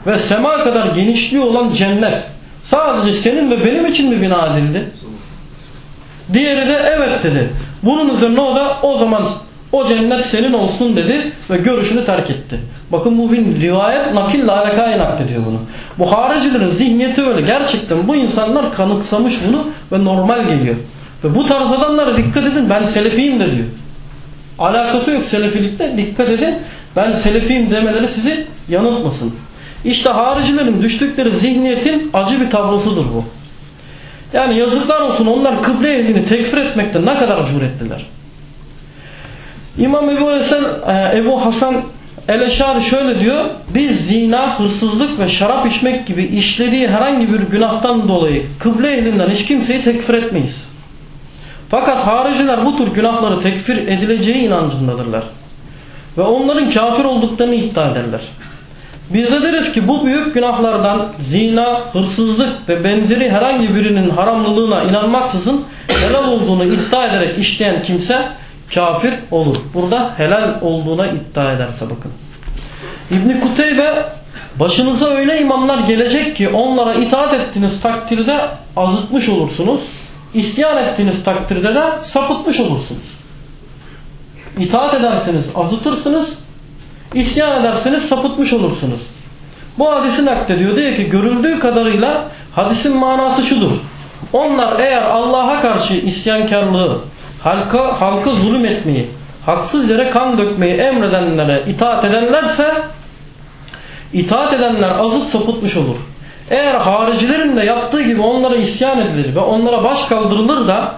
ve sema kadar genişliği olan cennet sadece senin ve benim için mi bina edildi? Diğeri de evet dedi. Bunun üzerine o da o zaman o cennet senin olsun dedi ve görüşünü terk etti. Bakın bu bir rivayet nakille alakayı naklediyor bunu. Bu haricilerin zihniyeti öyle. Gerçekten bu insanlar kanıtsamış bunu ve normal geliyor. Ve bu tarz adamlara dikkat edin ben selefiyim de diyor. Alakası yok selefilikte dikkat edin ben selefiyim demeleri sizi yanıltmasın. İşte haricilerin düştükleri zihniyetin acı bir tablosudur bu. Yani yazıklar olsun onlar kıble ehlini tekfir etmekte ne kadar cüretliler. İmam Ebu, Esen, e, Ebu Hasan El-Eşari şöyle diyor. Biz zina, hırsızlık ve şarap içmek gibi işlediği herhangi bir günahtan dolayı kıble ehlinden hiç kimseyi tekfir etmeyiz. Fakat hariciler bu tür günahları tekfir edileceği inancındadırlar. Ve onların kafir olduklarını iddia ederler. Biz de deriz ki bu büyük günahlardan zina, hırsızlık ve benzeri herhangi birinin haramlılığına inanmaksızın helal olduğunu iddia ederek işleyen kimse kafir olur. Burada helal olduğuna iddia ederse bakın. İbni Kuteybe başınıza öyle imamlar gelecek ki onlara itaat ettiğiniz takdirde azıtmış olursunuz. İsyan ettiğiniz takdirde de sapıtmış olursunuz. İtaat ederseniz azıtırsınız. İsyan ederseniz sapıtmış olursunuz. Bu hadisi naklediyor. Diyor ki görüldüğü kadarıyla hadisin manası şudur. Onlar eğer Allah'a karşı isyankarlığı, halka, halka zulüm etmeyi, haksız yere kan dökmeyi emredenlere itaat edenlerse itaat edenler azıt sapıtmış olur. Eğer haricilerin de yaptığı gibi onlara isyan edilir ve onlara baş kaldırılır da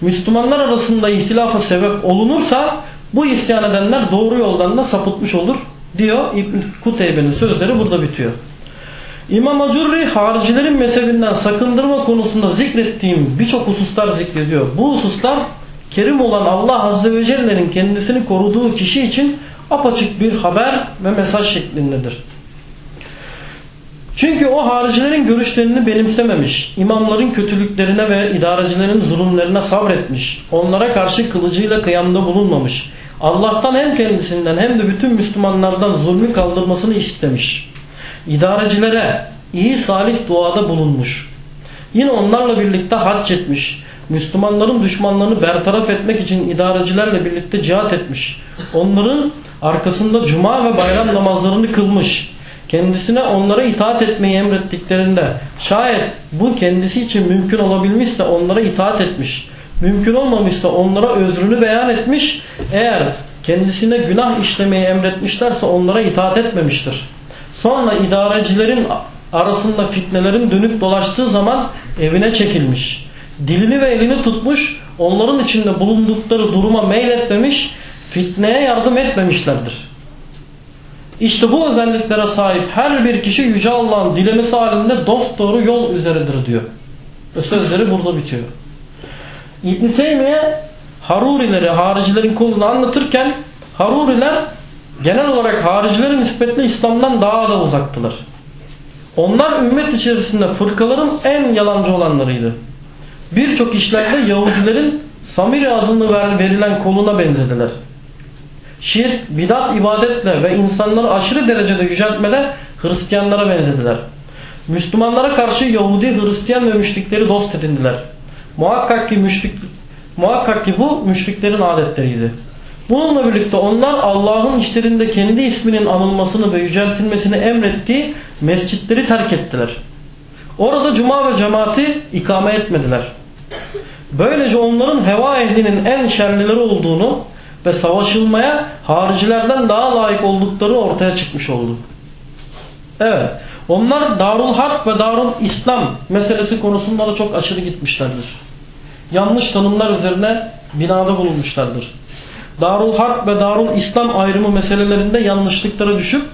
Müslümanlar arasında ihtilafa sebep olunursa bu isyan edenler doğru yoldan da sapıtmış olur diyor İbn Kuteybe'nin sözleri burada bitiyor. İmam Acurri haricilerin mezhebinden sakındırma konusunda zikrettiğim birçok hususlar zikrediyor. Bu hususlar kerim olan Allah Azze ve Celle'nin kendisini koruduğu kişi için apaçık bir haber ve mesaj şeklindedir. Çünkü o haricilerin görüşlerini benimsememiş, imamların kötülüklerine ve idarecilerin zulümlerine sabretmiş, onlara karşı kılıcıyla kıyamda bulunmamış, Allah'tan hem kendisinden hem de bütün Müslümanlardan zulmü kaldırmasını istemiş. İdarecilere iyi salih duada bulunmuş. Yine onlarla birlikte hac etmiş. Müslümanların düşmanlarını bertaraf etmek için idarecilerle birlikte cihat etmiş. Onların arkasında cuma ve bayram namazlarını kılmış. Kendisine onlara itaat etmeyi emrettiklerinde şayet bu kendisi için mümkün olabilmişse onlara itaat etmiş. Mümkün olmamışsa onlara özrünü beyan etmiş. Eğer kendisine günah işlemeyi emretmişlerse onlara itaat etmemiştir. Sonra idarecilerin arasında fitnelerin dönüp dolaştığı zaman evine çekilmiş. Dilini ve elini tutmuş, onların içinde bulundukları duruma meyletmemiş, fitneye yardım etmemişlerdir. İşte bu özelliklere sahip her bir kişi Yüce Allah'ın dilemesi halinde dost doğru yol üzeredir diyor. Ve sözleri burada bitiyor. İbn Teymiye Harurileri, haricilerin kolunu anlatırken Haruriler genel olarak haricilerin nispetle İslam'dan daha da uzaktılar. Onlar ümmet içerisinde fırkaların en yalancı olanlarıydı. Birçok işlerde Yahudilerin Samiri adını verilen koluna benzediler. Şirk, bidat ibadetle ve insanları aşırı derecede yüceltmede Hristiyanlara benzediler. Müslümanlara karşı Yahudi, Hristiyan ve müşrikleri dost edindiler. Muhakkak ki müşrik, muhakkak ki bu müşriklerin adetleriydi. Bununla birlikte onlar Allah'ın işlerinde kendi isminin anılmasını ve yüceltilmesini emrettiği mescitleri terk ettiler. Orada cuma ve cemaati ikame etmediler. Böylece onların heva ehlinin en şerlileri olduğunu ve savaşılmaya haricilerden daha layık oldukları ortaya çıkmış oldu. Evet. Onlar Darul Harp ve Darul İslam meselesi konusunda da çok aşırı gitmişlerdir. Yanlış tanımlar üzerine binada bulunmuşlardır. Darul Harp ve Darul İslam ayrımı meselelerinde yanlışlıklara düşüp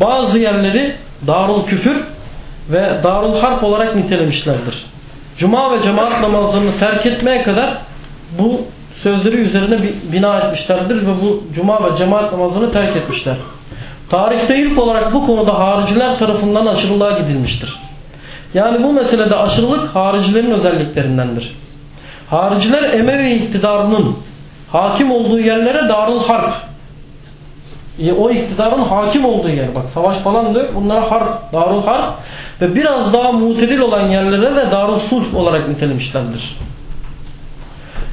bazı yerleri Darul Küfür ve Darul Harp olarak nitelemişlerdir. Cuma ve cemaat namazlarını terk etmeye kadar bu sözleri üzerine bina etmişlerdir ve bu cuma ve cemaat namazını terk etmişler. Tarihte ilk olarak bu konuda hariciler tarafından aşırılığa gidilmiştir. Yani bu meselede aşırılık haricilerin özelliklerindendir. Hariciler Emevi iktidarının hakim olduğu yerlere Darul Harp e, o iktidarın hakim olduğu yer bak savaş falan da yok bunlara harp, Darul Harp ve biraz daha mutedil olan yerlere de Darul Sulh olarak nitelemişlerdir.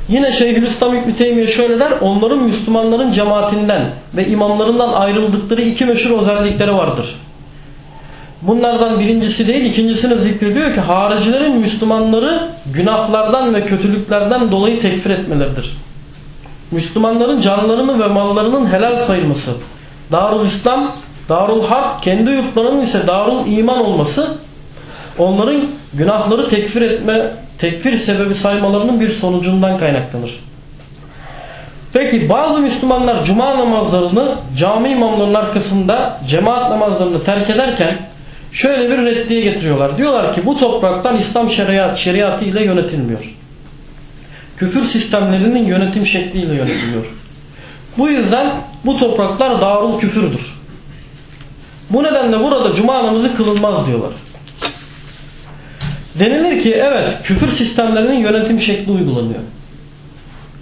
Yine Şeyhülislam İbni Teymiye şöyle der onların Müslümanların cemaatinden ve imamlarından ayrıldıkları iki meşhur özellikleri vardır. Bunlardan birincisi değil ikincisini zikrediyor ki haricilerin Müslümanları günahlardan ve kötülüklerden dolayı tekfir etmeleridir. Müslümanların canlarını ve mallarının helal sayılması, Darul İslam, Darul Harp, kendi yurtlarının ise Darul İman olması, onların günahları tekfir etme, tekfir sebebi saymalarının bir sonucundan kaynaklanır. Peki bazı Müslümanlar cuma namazlarını cami imamlarının arkasında cemaat namazlarını terk ederken şöyle bir reddiye getiriyorlar. Diyorlar ki bu topraktan İslam şeriat, şeriatı ile yönetilmiyor küfür sistemlerinin yönetim şekliyle yönetiliyor. Bu yüzden bu topraklar darul küfürdür. Bu nedenle burada cuma namazı kılınmaz diyorlar. Denilir ki evet küfür sistemlerinin yönetim şekli uygulanıyor.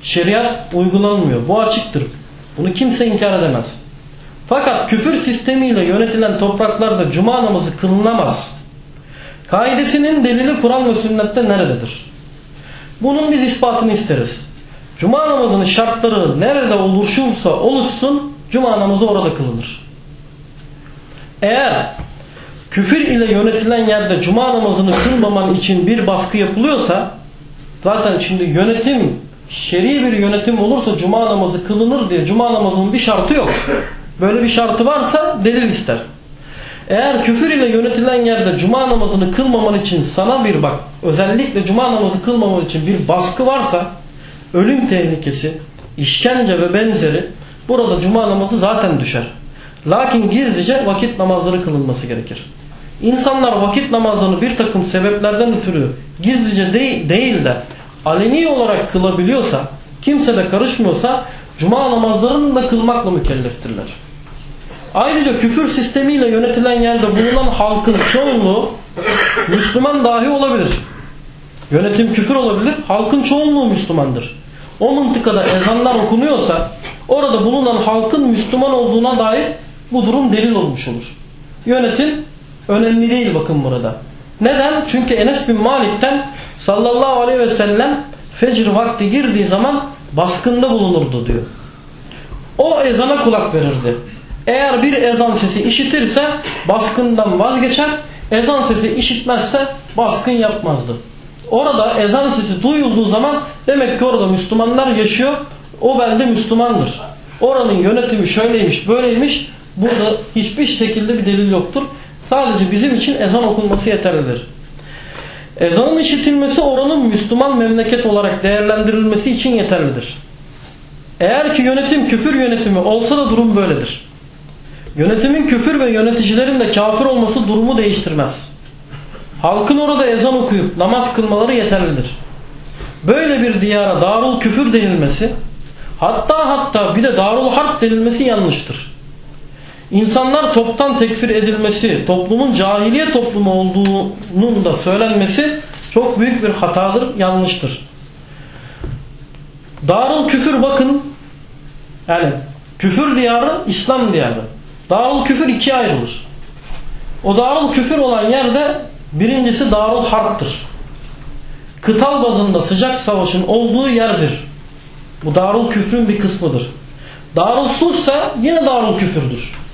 Şeriat uygulanmıyor. Bu açıktır. Bunu kimse inkar edemez. Fakat küfür sistemiyle yönetilen topraklarda cuma namazı kılınamaz. Kaidesinin delili Kur'an ve sünnette nerededir? Bunun biz ispatını isteriz. Cuma namazının şartları nerede oluşursa oluşsun cuma namazı orada kılınır. Eğer küfür ile yönetilen yerde cuma namazını kılmaman için bir baskı yapılıyorsa zaten şimdi yönetim şer'i bir yönetim olursa cuma namazı kılınır diye cuma namazının bir şartı yok. Böyle bir şartı varsa delil ister. Eğer küfür ile yönetilen yerde cuma namazını kılmaman için sana bir bak özellikle cuma namazı kılmaman için bir baskı varsa ölüm tehlikesi, işkence ve benzeri burada cuma namazı zaten düşer. Lakin gizlice vakit namazları kılınması gerekir. İnsanlar vakit namazlarını bir takım sebeplerden ötürü gizlice değil, değil de aleni olarak kılabiliyorsa, kimse de karışmıyorsa cuma namazlarını da kılmakla mükelleftirler. Ayrıca küfür sistemiyle yönetilen yerde bulunan halkın çoğunluğu Müslüman dahi olabilir. Yönetim küfür olabilir. Halkın çoğunluğu Müslümandır. O mıntıkada ezanlar okunuyorsa orada bulunan halkın Müslüman olduğuna dair bu durum delil olmuş olur. Yönetim önemli değil bakın burada. Neden? Çünkü Enes bin Malik'ten sallallahu aleyhi ve sellem fecr vakti girdiği zaman baskında bulunurdu diyor. O ezana kulak verirdi. Eğer bir ezan sesi işitirse baskından vazgeçer. Ezan sesi işitmezse baskın yapmazdı. Orada ezan sesi duyulduğu zaman demek ki orada Müslümanlar yaşıyor. O belde Müslümandır. Oranın yönetimi şöyleymiş böyleymiş. Burada hiçbir şekilde bir delil yoktur. Sadece bizim için ezan okunması yeterlidir. Ezanın işitilmesi oranın Müslüman memleket olarak değerlendirilmesi için yeterlidir. Eğer ki yönetim küfür yönetimi olsa da durum böyledir. Yönetimin küfür ve yöneticilerin de kafir olması durumu değiştirmez. Halkın orada ezan okuyup namaz kılmaları yeterlidir. Böyle bir diyara darul küfür denilmesi hatta hatta bir de darul harp denilmesi yanlıştır. İnsanlar toptan tekfir edilmesi, toplumun cahiliye toplumu olduğunun da söylenmesi çok büyük bir hatadır, yanlıştır. Darul küfür bakın yani küfür diyarı İslam diyarı. Darul küfür ikiye ayrılır. O darul küfür olan yerde birincisi darul harptır. Kıtal bazında sıcak savaşın olduğu yerdir. Bu darul küfrün bir kısmıdır. Darul sulhsa yine darul küfürdür.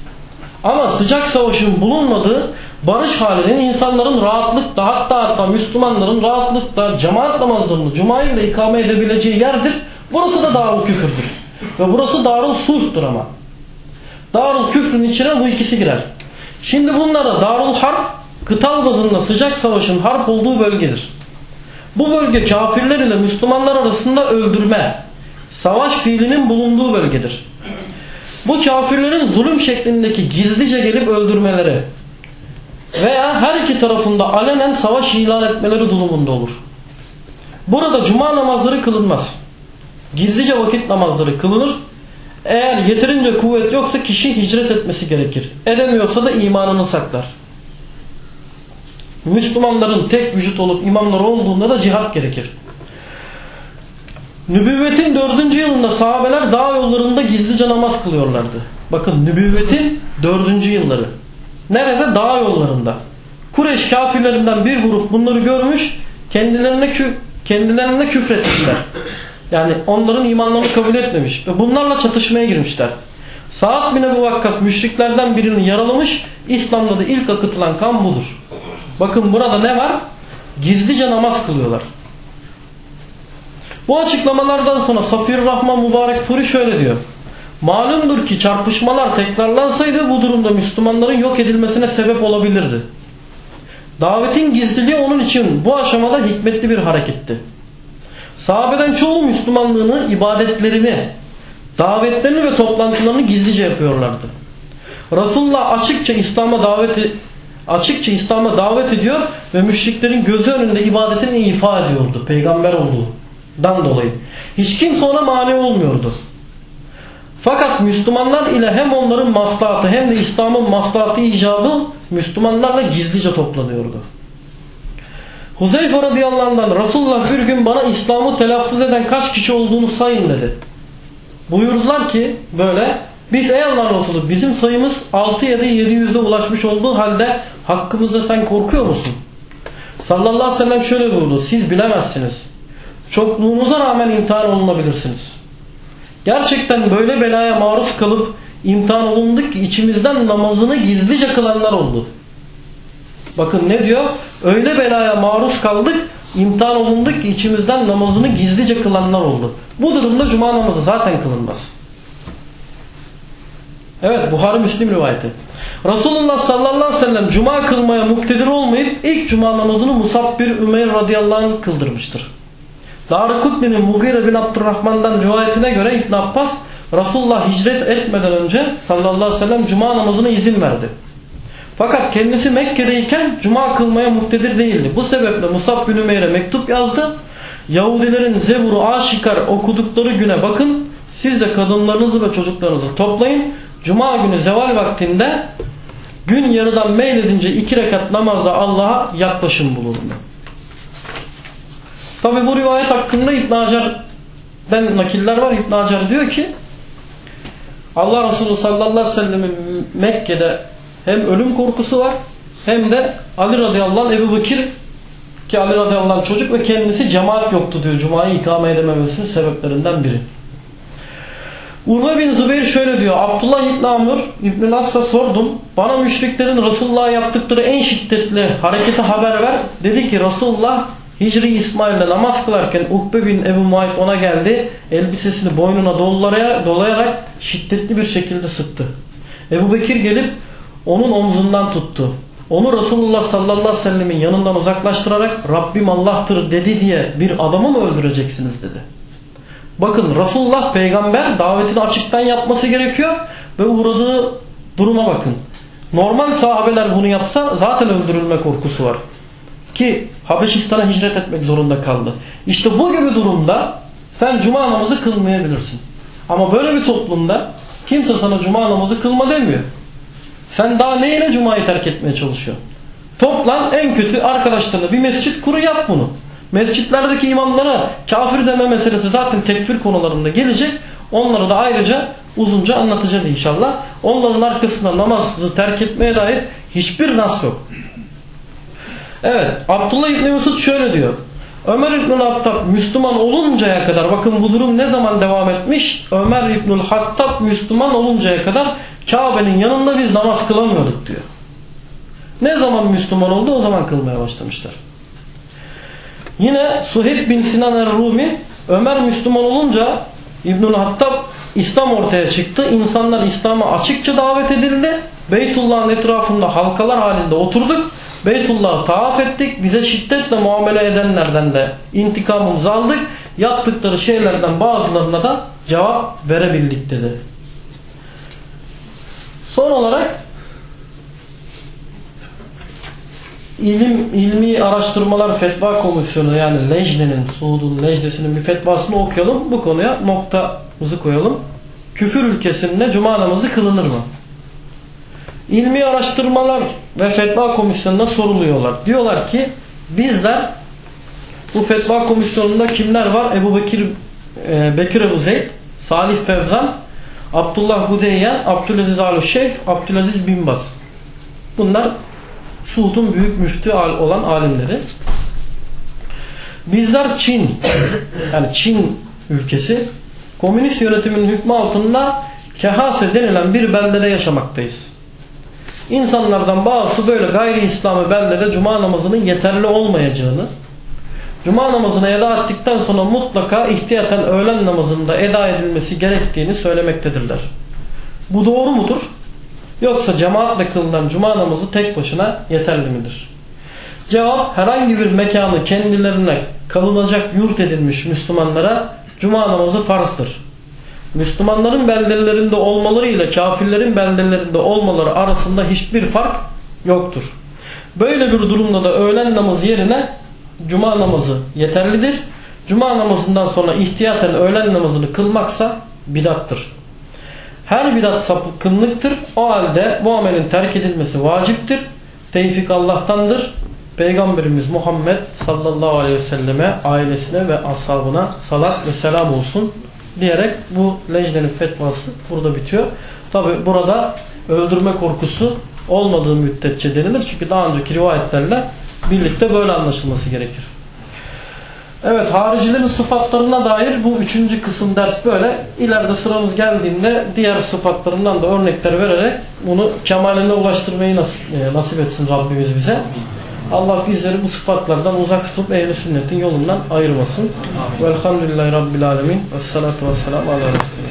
Ama sıcak savaşın bulunmadığı barış halinin insanların rahatlıkla hatta hatta Müslümanların rahatlıkla cemaat namazlarını Cuma ile ikame edebileceği yerdir. Burası da darul küfürdür. Ve burası darul sulhtur ama. Darul küfrün içine bu ikisi girer. Şimdi bunlara Darul Harp kıtal bazında sıcak savaşın harp olduğu bölgedir. Bu bölge kafirler ile Müslümanlar arasında öldürme, savaş fiilinin bulunduğu bölgedir. Bu kafirlerin zulüm şeklindeki gizlice gelip öldürmeleri veya her iki tarafında alenen savaş ilan etmeleri durumunda olur. Burada cuma namazları kılınmaz. Gizlice vakit namazları kılınır eğer yeterince kuvvet yoksa kişi hicret etmesi gerekir. Edemiyorsa da imanını saklar. Müslümanların tek vücut olup imamlar olduğunda da cihat gerekir. Nübüvvetin dördüncü yılında sahabeler dağ yollarında gizlice namaz kılıyorlardı. Bakın nübüvvetin dördüncü yılları. Nerede? Dağ yollarında. Kureş kafirlerinden bir grup bunları görmüş kendilerine, kü kendilerine küfretmişler. Yani onların imanlarını kabul etmemiş. Ve bunlarla çatışmaya girmişler. Sa'd bin Ebu Vakkas müşriklerden birini yaralamış. İslam'da da ilk akıtılan kan budur. Bakın burada ne var? Gizlice namaz kılıyorlar. Bu açıklamalardan sonra Safir Rahman Mübarek Furi şöyle diyor. Malumdur ki çarpışmalar tekrarlansaydı bu durumda Müslümanların yok edilmesine sebep olabilirdi. Davetin gizliliği onun için bu aşamada hikmetli bir hareketti. Sahabeden çoğu Müslümanlığını, ibadetlerini, davetlerini ve toplantılarını gizlice yapıyorlardı. Resulullah açıkça İslam'a davet açıkça İslam'a davet ediyor ve müşriklerin gözü önünde ibadetini ifa ediyordu. Peygamber olduğundan dolayı. Hiç kimse ona mani olmuyordu. Fakat Müslümanlar ile hem onların maslahatı hem de İslam'ın maslahatı icabı Müslümanlarla gizlice toplanıyordu. Huzeyfe radıyallahu anh'dan Resulullah bir gün bana İslam'ı telaffuz eden kaç kişi olduğunu sayın dedi. Buyurdular ki böyle biz ey Allah Resulü bizim sayımız 6 ya da 700'e ulaşmış olduğu halde hakkımızda sen korkuyor musun? Sallallahu aleyhi ve sellem şöyle buyurdu. Siz bilemezsiniz. Çokluğunuza rağmen imtihan olunabilirsiniz. Gerçekten böyle belaya maruz kalıp imtihan olunduk ki içimizden namazını gizlice kılanlar oldu. Bakın ne diyor? Öyle belaya maruz kaldık, imtihan olunduk ki içimizden namazını gizlice kılanlar oldu. Bu durumda cuma namazı zaten kılınmaz. Evet Buhari Müslim rivayeti. Resulullah sallallahu aleyhi ve sellem cuma kılmaya muktedir olmayıp ilk cuma namazını Musab bir Ümeyr radıyallahu anh kıldırmıştır. Darukutni'nin Mugire bin Abdurrahman'dan rivayetine göre İbn Abbas Resulullah hicret etmeden önce sallallahu aleyhi ve sellem cuma namazına izin verdi. Fakat kendisi Mekke'deyken cuma kılmaya muktedir değildi. Bu sebeple Musab bin Ümeyr'e mektup yazdı. Yahudilerin Zebur'u aşikar okudukları güne bakın. Siz de kadınlarınızı ve çocuklarınızı toplayın. Cuma günü zeval vaktinde gün yarıdan meyledince iki rekat namazla Allah'a yaklaşın bulundu. Tabi bu rivayet hakkında İbn Hacer'den nakiller var. İbn Hacer diyor ki Allah Resulü sallallahu aleyhi ve sellemin Mekke'de hem ölüm korkusu var hem de Ali radıyallahu anh Ebu Bekir ki Ali radıyallahu anh çocuk ve kendisi cemaat yoktu diyor. Cuma'yı ikame edememesinin sebeplerinden biri. Urve bin Zübeyir şöyle diyor. Abdullah İbn Amr İbn As'a sordum. Bana müşriklerin Resulullah'a yaptıkları en şiddetli hareketi haber ver. Dedi ki Resulullah Hicri İsmail'de namaz kılarken Ukbe bin Ebu Muayt ona geldi. Elbisesini boynuna dolayarak şiddetli bir şekilde sıktı. Ebu Bekir gelip onun omzundan tuttu. Onu Resulullah sallallahu aleyhi ve sellemin yanından uzaklaştırarak Rabbim Allah'tır dedi diye bir adamı mı öldüreceksiniz dedi. Bakın Resulullah peygamber davetini açıktan yapması gerekiyor ve uğradığı duruma bakın. Normal sahabeler bunu yapsa zaten öldürülme korkusu var. Ki Habeşistan'a hicret etmek zorunda kaldı. İşte bu gibi durumda sen cuma namazı kılmayabilirsin. Ama böyle bir toplumda kimse sana cuma namazı kılma demiyor. Sen daha neyine cumayı terk etmeye çalışıyorsun? Toplan en kötü arkadaşlarına bir mescit kuru yap bunu. Mescitlerdeki imamlara kafir deme meselesi zaten tekfir konularında gelecek. Onları da ayrıca uzunca anlatacağız inşallah. Onların arkasında namazı terk etmeye dair hiçbir nas yok. Evet Abdullah İbni Mesud şöyle diyor. Ömer İbnül Hattab Müslüman oluncaya kadar bakın bu durum ne zaman devam etmiş? Ömer İbnül Hattab Müslüman oluncaya kadar Kabe'nin yanında biz namaz kılamıyorduk diyor. Ne zaman Müslüman oldu o zaman kılmaya başlamışlar. Yine Suheyb bin Sinan er-Rumi Ömer Müslüman olunca İbnül Hattab İslam ortaya çıktı. İnsanlar İslam'a açıkça davet edildi. Beytullah'ın etrafında halkalar halinde oturduk. Beytullah'ı tavaf ettik. Bize şiddetle muamele edenlerden de intikamımızı aldık. Yaptıkları şeylerden bazılarına da cevap verebildik dedi. Son olarak ilim ilmi araştırmalar fetva komisyonu yani Lejne'nin Suud'un Lejnesi'nin bir fetvasını okuyalım. Bu konuya noktamızı koyalım. Küfür ülkesinde cuma namazı kılınır mı? İlmi araştırmalar ve fetva komisyonuna soruluyorlar. Diyorlar ki bizler bu fetva komisyonunda kimler var? Ebu Bekir e, Bekir Ebu Zeyd, Salih Fevzan, Abdullah Hudeyyen, Abdülaziz Alüşşeyh, Abdülaziz Bin Baz. Bunlar Suud'un büyük müftü olan alimleri. Bizler Çin, yani Çin ülkesi, komünist yönetimin hükmü altında Kehase denilen bir beldede yaşamaktayız. İnsanlardan bazısı böyle gayri İslami beldede cuma namazının yeterli olmayacağını, cuma namazını eda ettikten sonra mutlaka ihtiyaten öğlen namazında eda edilmesi gerektiğini söylemektedirler. Bu doğru mudur? Yoksa cemaatle kılınan cuma namazı tek başına yeterli midir? Cevap herhangi bir mekanı kendilerine kalınacak yurt edilmiş Müslümanlara cuma namazı farzdır. Müslümanların beldelerinde olmaları ile kafirlerin beldelerinde olmaları arasında hiçbir fark yoktur. Böyle bir durumda da öğlen namazı yerine cuma namazı yeterlidir. Cuma namazından sonra ihtiyaten öğlen namazını kılmaksa bidattır. Her bidat sapıkınlıktır. O halde bu amelin terk edilmesi vaciptir. Tevfik Allah'tandır. Peygamberimiz Muhammed sallallahu aleyhi ve selleme, ailesine ve ashabına salat ve selam olsun diyerek bu lejnenin fetvası burada bitiyor. Tabi burada öldürme korkusu olmadığı müddetçe denilir. Çünkü daha önceki rivayetlerle birlikte böyle anlaşılması gerekir. Evet haricilerin sıfatlarına dair bu üçüncü kısım ders böyle. İleride sıramız geldiğinde diğer sıfatlarından da örnekler vererek bunu kemaline ulaştırmayı nasip, e, nasip etsin Rabbimiz bize. Allah bizleri bu sıfatlardan uzak tutup ehl sünnetin yolundan ayırmasın. Velhamdülillahi Rabbil Alemin. Vessalatu vesselamu ala Resulü.